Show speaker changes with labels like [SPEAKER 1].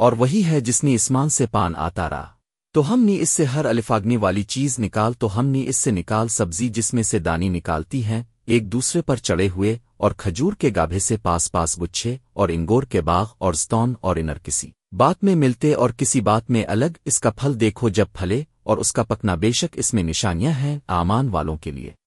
[SPEAKER 1] اور وہی ہے جس نے اسمان سے پان آتا رہا۔ تو ہم نے اس سے ہر الفاگنی والی چیز نکال، تو ہم نے اس سے نکال سبزی جس میں سے دانی نکالتی ہیں، ایک دوسرے پر چڑھے ہوئے اور کھجور کے گابھے سے پاس پاس گچھے اور انگور کے باغ اور ستون اور انر کسی۔ بات میں ملتے اور کسی بات میں الگ، اس کا پھل دیکھو جب پھلے اور اس کا پکنا بے شک اس میں نشانیاں ہیں آمان والوں کے لیے۔